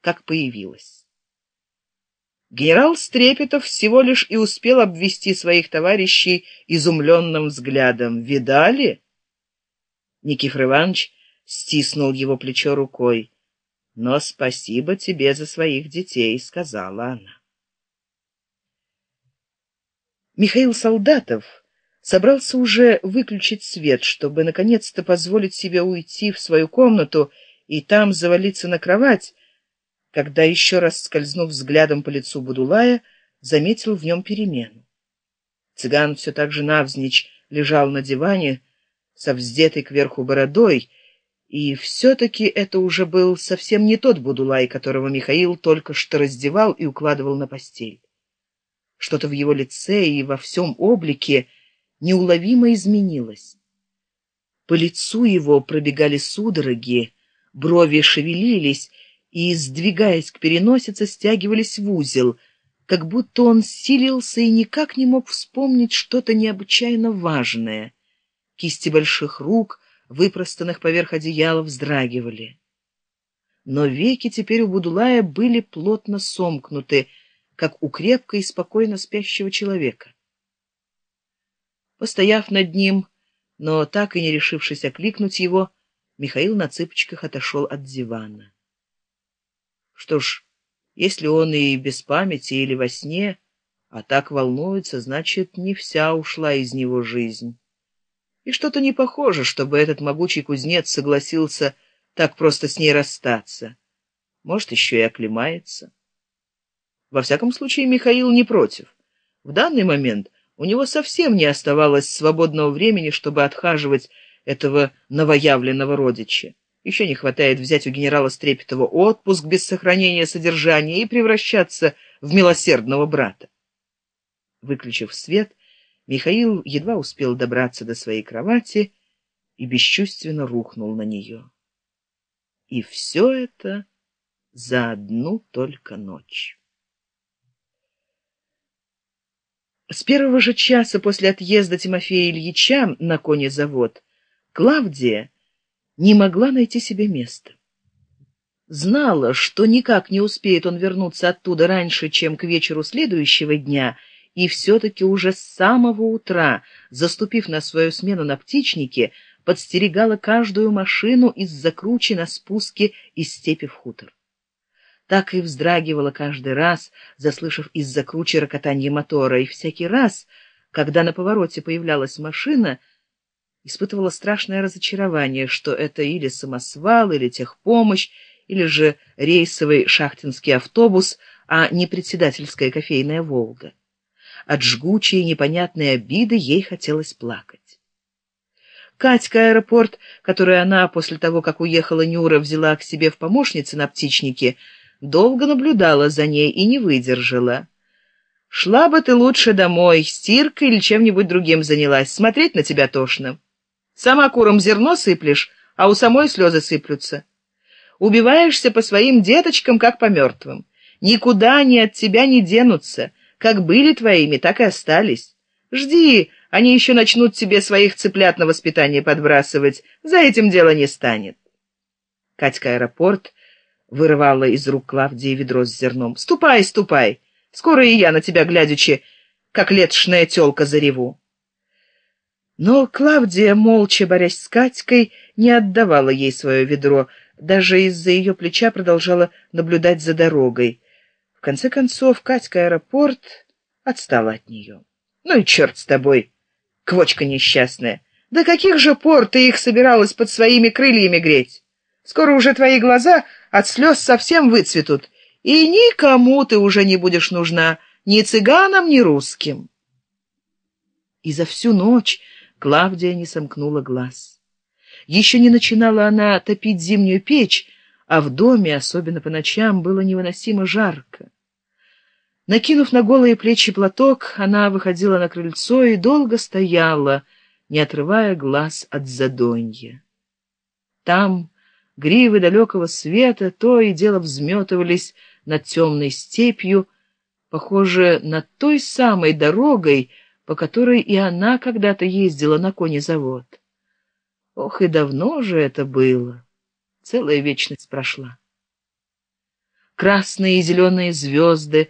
как появилась. Генерал Стрепетов всего лишь и успел обвести своих товарищей изумленным взглядом. «Видали?» Никифор Иванович стиснул его плечо рукой. «Но спасибо тебе за своих детей», — сказала она. Михаил Солдатов собрался уже выключить свет, чтобы наконец-то позволить себе уйти в свою комнату и там завалиться на кровать, когда еще раз скользнув взглядом по лицу Будулая, заметил в нем перемену. Цыган все так же навзничь лежал на диване со вздетой кверху бородой, и все-таки это уже был совсем не тот Будулай, которого Михаил только что раздевал и укладывал на постель. Что-то в его лице и во всем облике неуловимо изменилось. По лицу его пробегали судороги, брови шевелились, и, сдвигаясь к переносице, стягивались в узел, как будто он силился и никак не мог вспомнить что-то необычайно важное. Кисти больших рук, выпростанных поверх одеяла, вздрагивали. Но веки теперь у Будулая были плотно сомкнуты, как у крепко и спокойно спящего человека. Постояв над ним, но так и не решившись окликнуть его, Михаил на цыпочках отошел от дивана. Что ж, если он и без памяти или во сне, а так волнуется, значит, не вся ушла из него жизнь. И что-то не похоже, чтобы этот могучий кузнец согласился так просто с ней расстаться. Может, еще и оклемается. Во всяком случае, Михаил не против. В данный момент у него совсем не оставалось свободного времени, чтобы отхаживать этого новоявленного родича. Еще не хватает взять у генерала Стрепетова отпуск без сохранения содержания и превращаться в милосердного брата. Выключив свет, Михаил едва успел добраться до своей кровати и бесчувственно рухнул на нее. И все это за одну только ночь. С первого же часа после отъезда Тимофея Ильича на конезавод Клавдия не могла найти себе места. Знала, что никак не успеет он вернуться оттуда раньше, чем к вечеру следующего дня, и все-таки уже с самого утра, заступив на свою смену на птичнике, подстерегала каждую машину из-за кручи на спуске из степи в хутор. Так и вздрагивала каждый раз, заслышав из-за кручи рокотанье мотора, и всякий раз, когда на повороте появлялась машина, испытывала страшное разочарование, что это или самосвал, или техпомощь, или же рейсовый шахтинский автобус, а не председательская кофейная «Волга». От жгучей непонятной обиды ей хотелось плакать. Катька аэропорт, который она после того, как уехала Нюра, взяла к себе в помощницы на птичнике, долго наблюдала за ней и не выдержала. «Шла бы ты лучше домой, стиркой или чем-нибудь другим занялась, смотреть на тебя тошно». Сама курам зерно сыплешь, а у самой слезы сыплются. Убиваешься по своим деточкам, как по мертвым. Никуда они от тебя не денутся. Как были твоими, так и остались. Жди, они еще начнут тебе своих цыплят на воспитание подбрасывать. За этим дело не станет. Катька аэропорт вырывала из рук Клавдии ведро с зерном. «Ступай, ступай! Скоро и я на тебя глядячи, как летшная тёлка зареву». Но Клавдия, молча борясь с Катькой, не отдавала ей свое ведро, даже из-за ее плеча продолжала наблюдать за дорогой. В конце концов, Катька аэропорт отстала от нее. «Ну и черт с тобой, квочка несчастная! Да каких же пор ты их собиралась под своими крыльями греть? Скоро уже твои глаза от слез совсем выцветут, и никому ты уже не будешь нужна, ни цыганам, ни русским». И за всю ночь Клавдия не сомкнула глаз. Еще не начинала она топить зимнюю печь, а в доме, особенно по ночам, было невыносимо жарко. Накинув на голые плечи платок, она выходила на крыльцо и долго стояла, не отрывая глаз от задонья. Там гривы далекого света то и дело взметывались над темной степью, похоже, над той самой дорогой, по которой и она когда-то ездила на конезавод. Ох, и давно же это было. Целая вечность прошла. красные и зеленые звезды